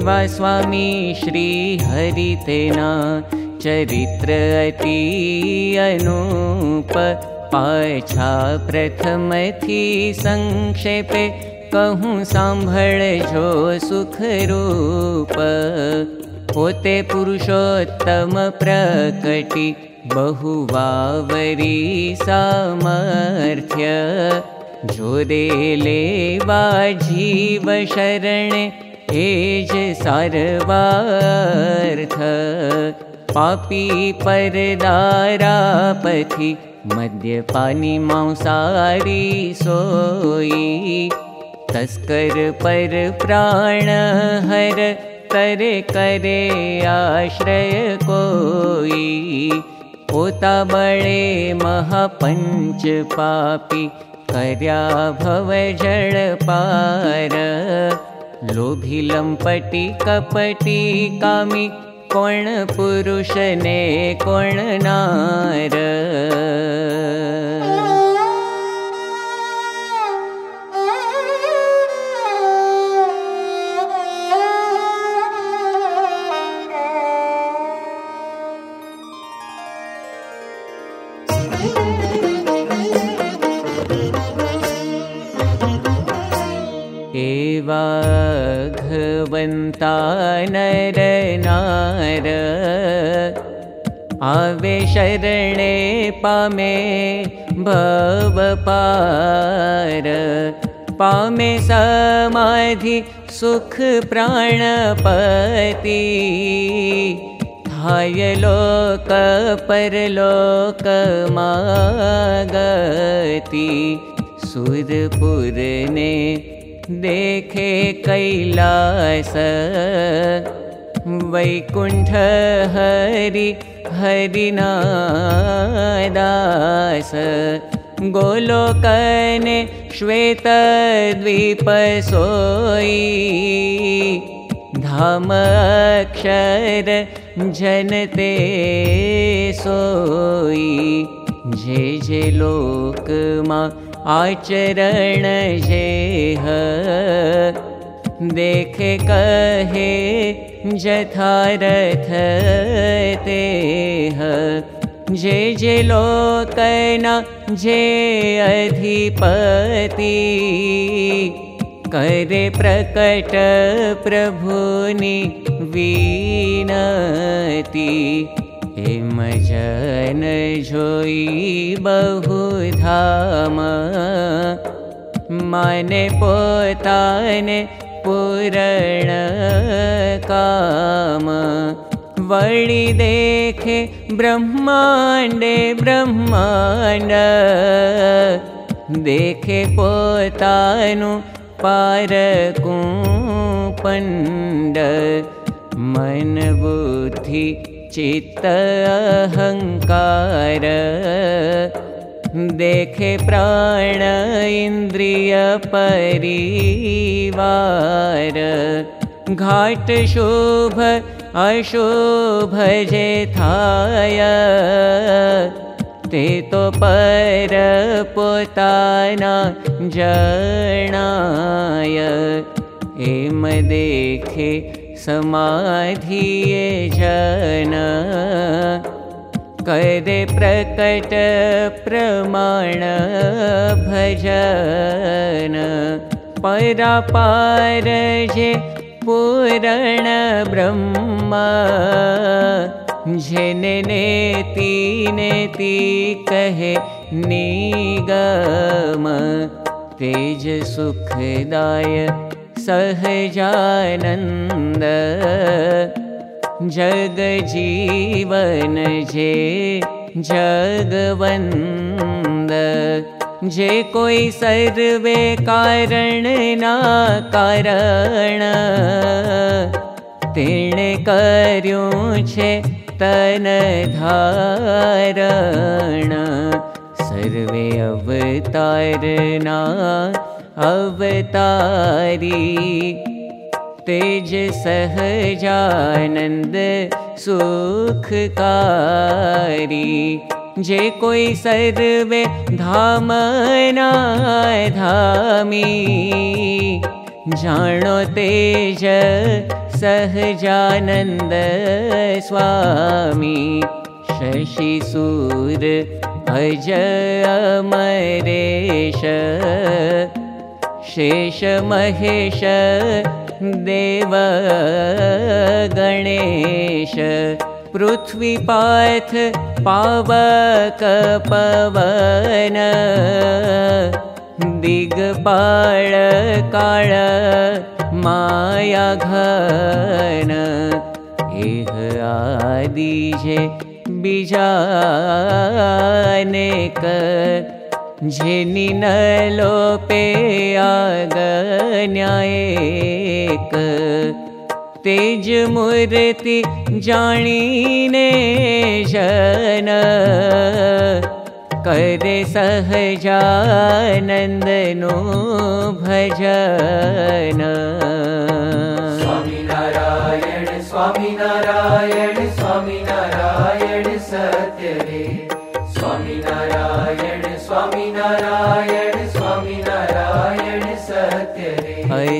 एवा स्वामी श्री हरितेना चरित्र अति अनूप। पाछा प्रथम थी संक्षेपे कहूँ सांभळ जो सुख रूप। पोते पुरुषोत्तम प्रकटि बहुवावरी सामर्थ्य। जोरे लेवा जीव शरण एज सारवार्थ पापी परदारापथि मद्यपानी मांसारी सोई। तस्कर पर प्राण हर तरे करे आश्रय कोई। पोता बळे महापंच पापी कर्या भव जळ पार लोभी लंपटी कपटी कामी कोण पुरुष ने कोण नार घवन्ता नर नार आवे शरणे पामे भव पार पामे समाधि सुख प्राणपति थाय लोक परलोक मागति। सुरपुरने देखे कैलास वैकुण्ठ हरि हरिनादास। गोलोकने श्वेतद्वीप सोई धाम अक्षर जनते सोई। जे जे लोकमा आचरण जेह देखे कहे जथारथ तेह जे जे लोकना जे अधिपति करे प्रकट प्रभुनि वीनति जन जोई बहुधाम? माने पोताने पूरण काम। वळि देखे ब्रह्माण्डे ब्रह्माण्ड। देखे पोतानु पारकुपण्ड मन बुद्धि चित्त अहङ्कार देखे प्राण इन्द्रिय परिवार। घाट शुभ अशुभ जे थाय। ते तो पर पोताना जणाय एम देखे समाधिये जन। करे प्रकट प्रमाण भजन। परापार जे पूरण ब्रह्म। जेने नेति नेति कहे निगम। तेज सुखदाय सहजानन्द जग जीवन जे जगवन्द। कोई सर्वे कारण ना कारण। तेणे छे तन धारण। सर्वे अवतारना अवतारी। तेज सहजानन्द सुखकारी। जे कोई सर्वे धामना धामी जानो तेज सहजानन्द स्वामी। शशिसूर अजय अमरेश शेष महेश देव गणेश पृथ्वीपाथ पावक पवन दिग्पाळ काळ माया घन आदिजे बीजानेक जेनि न लोपे आगन्यायेक। तेज मूर्ति जाणीने जन करे सहजानन्दनो भजन। स्वामी नारायण स्वामी नारायण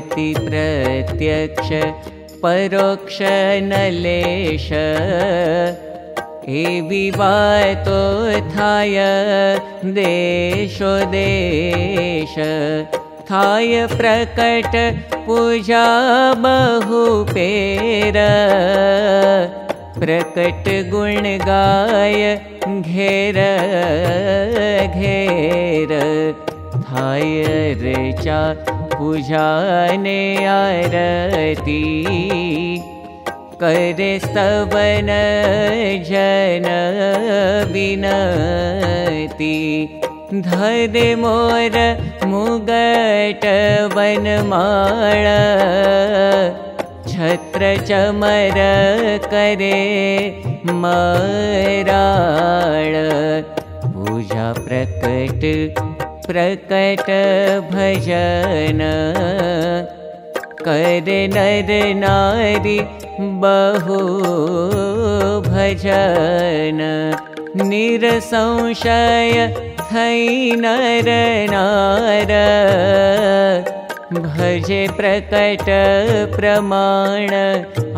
रे प्रत्यक्ष परोक्ष नलेश एवी वातो थाय देशो देश। थाय प्रकट पूजा बहु पेर प्रकट गुण गाय घेर घेर। थाय रचा पूजाने आरती करे स्तवन जन विनती। धरे मोर मुगट वनमाळ छत्र चमर करे मराळ। पूजा प्रकट प्रकट भजन करे नर नारी बहु भजन। निरसंशय थै नर नार। भजे प्रकट प्रमाण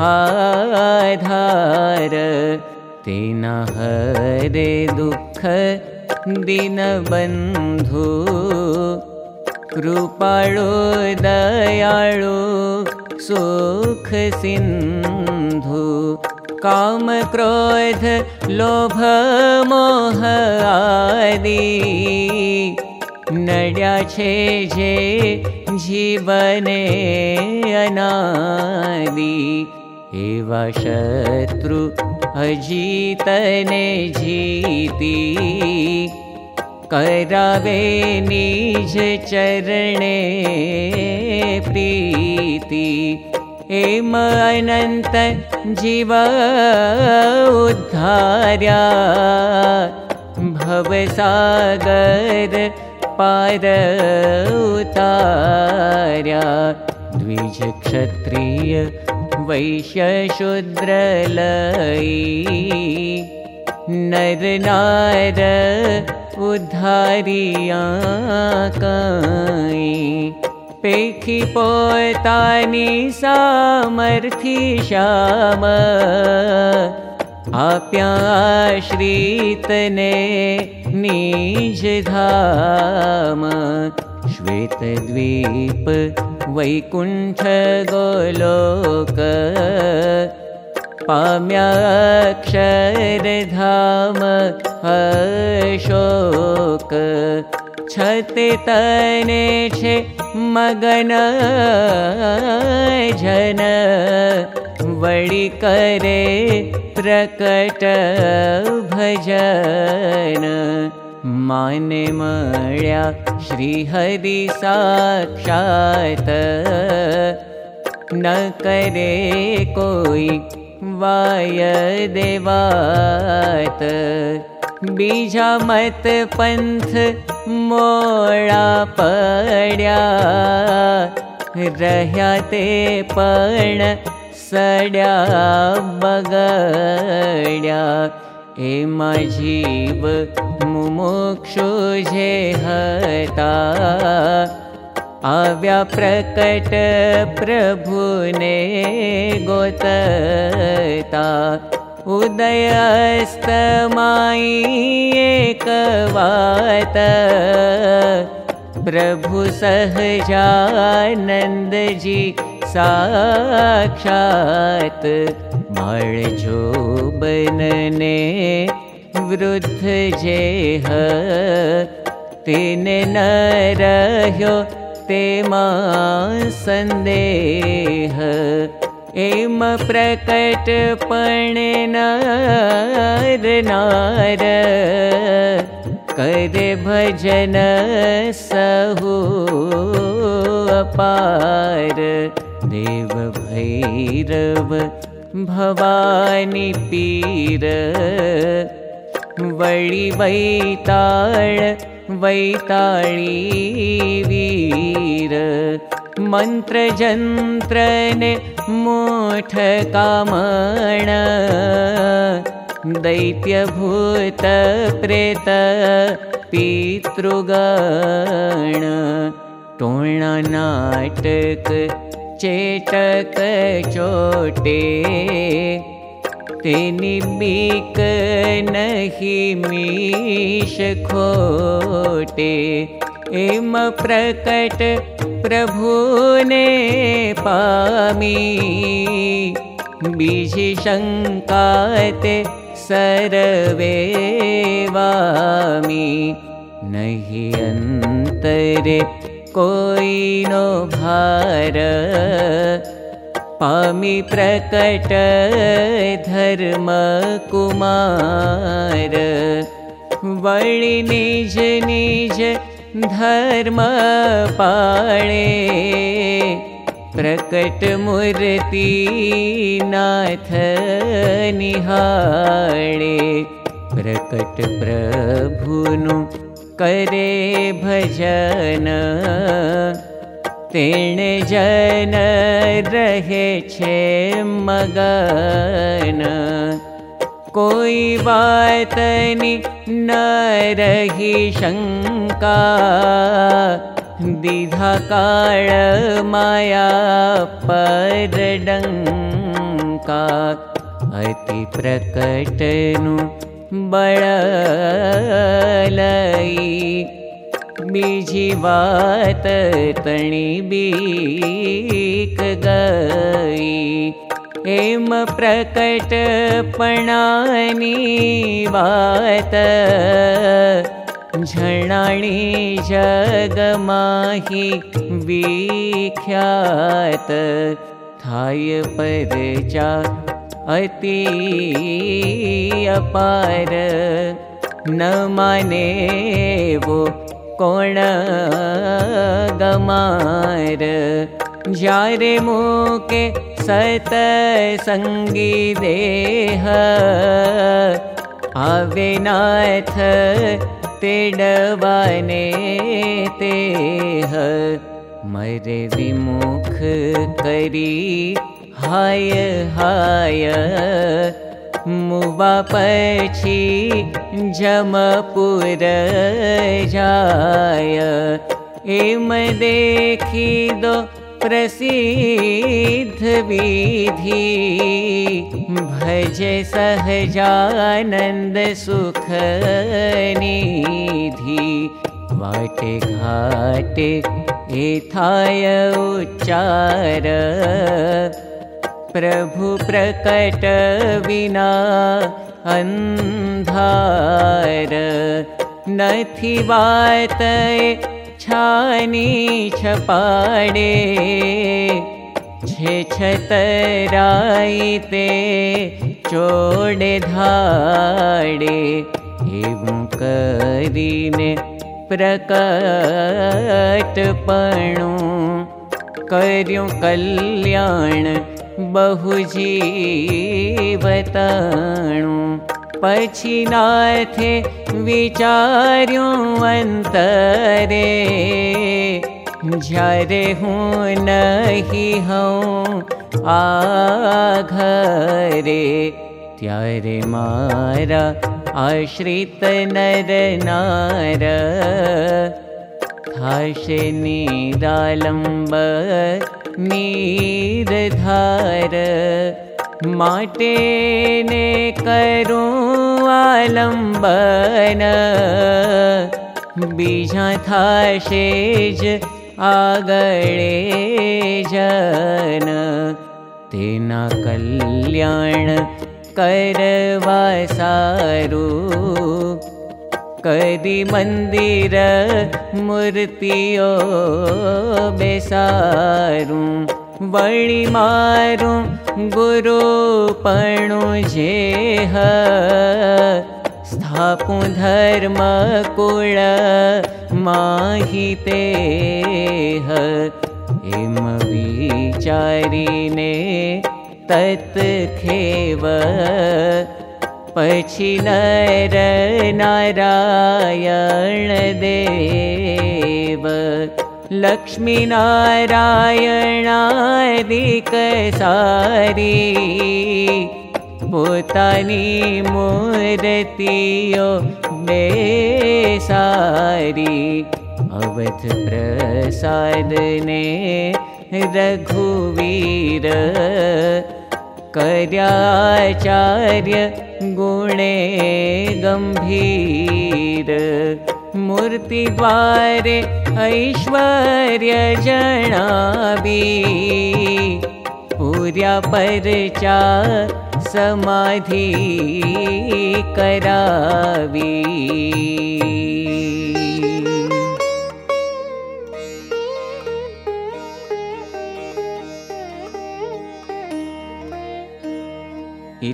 आधार। तेना हरे दुःख दीनबन्धु कृपाळु दयाळु सुख सिन्धु काम क्रोध लोभ मोह आदि नड्या छे जे जीवने अनादि एवा शत्रु अजीतने जीती। करावे निज चरणे प्रीति। एम अनन्त जीव उद्धार्या। भवसागर पार उतार्या। द्विज क्षत्रिय वैश्य शूद्रलयी नर नार उद्धारिया पेखी पोतानी सामर्थी श्याम। आप्याश्रितने निज धाम श्वेतद्वीप वैकुण्ठ छते तने छे मगन जन वळि करे प्रकट भजन माने मळ्या श्रीहरि साक्षात्। न करे कोई वाय देवात। बीजा मत पंथ मोळा पड्या। रह्या ते पण सड्या बगड्या जीव मुमुक्षु जे हता आव्या प्रकट प्रभुने गोतता उदयस्तमाई एकवात। प्रभु सहजानन्दजी साक्षात् बनने वृद्ध जेह तेने न रह्यो तेमा सन्देह एम प्रकट नार नार करे भजन सहु अपार देव भैरव भवानी पीर। वळि वैताळ वैताळी वीर। मन्त्रजन्त्रने मोठ कामण। दैत्यभूत प्रेत पितृगण। नाटक चेटक चोटे तेनि एम प्रकट प्रभुने पामी बीजि शङ्काते सर्वे वामी। नहि अन्तरे कोई नो भार। पामी प्रकट धर्म कुमार। वळि निज निज धर्म पाळे। प्रकट मूर्ति नाथ निहाळे। प्रकट प्रभुनु करे भजन। तेणे जन रहे छे मगन। कोई बात न रही शंका। दीधा माया पर डंका। अति प्रकटनु बळलई बीजी वात तणी बीक गई। एम प्रकट पणानी वात। झणाणी जग माही विख्यात। थाय परचा अति अपार न माने वो कोण गमार। जारे मुके सत संगी देह आवे नाथ तेडवाने तेह। मरे विमुख करी हाय हाय मुवा पछी जमपुर जाय। एम देखी दो प्रसिद्ध विधि भज एथाय उच्चार प्रभु प्रकट विना अन्धार नथी वात छानी छपाडे छे छतराई चोडे धाडे एवं करीने प्रकटपणु कर्यो कल्याण बहुजीवतन पशीनाथे विचार्यन्तरे जरे हि हे ते मारा आश्रित नरनार हाशनिरालम्ब नीरधार माटे ने करूं आलम्बन। बीजा थाशे ज आगळे जन। तेना कल्याण करवा सारू कदी मंदिर मूर्तियो बेसारू वळी मारू गुरु पणु जेह। स्थापु धर्म कुळ माहिते एम विचारीने खेव नर नारायण देव। लक्ष्मी मूर्तियो बेसारी। अवध प्रसादने रघुवीर कर्याचार्य गुणे गम्भीर। मूर्तिद्वारे ऐश्वर्य जणाबी पूर्या परचा समाधि करावी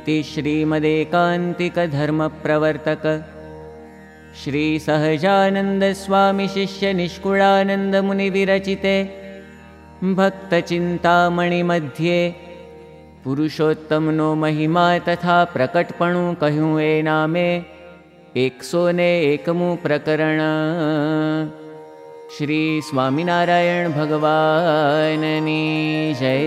इति श्रीमदेकान्तिकधर्मप्रवर्तक। श्रीसहजानन्दस्वामिशिष्यनिष्कुळानन्दमुनिविरचिते भक्तचिन्तामणिमध्ये पुरुषोत्तमनो महिमा तथा प्रकटपणु कहूँ ए नामे। एकसो ने एकमु प्रकरण। श्री स्वामिनारायण भगवाननी जय